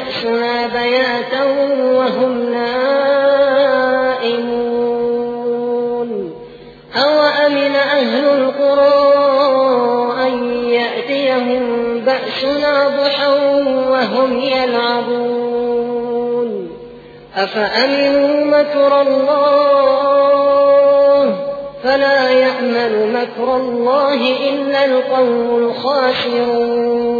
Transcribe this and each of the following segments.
بأسنا بياتا وهم نائمون. أوأمن أهل القرى أن يأتيهم بأسنا ضحى وهم يلعبون؟ أفأمنوا مكر الله؟ فلا يأمن مكر الله إلا القوم الخاسرون.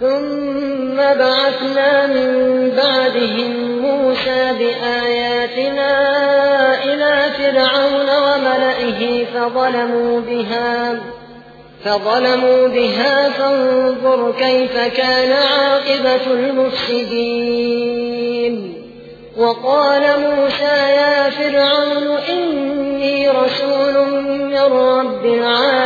ثم بعثنا من بعدهم موسى بآياتنا إلى فرعون وملئه فظلموا بها فظلموا بها فانظر كيف كان عاقبة المفسدين. وقال موسى يا فرعون إني رسول من رب العالمين.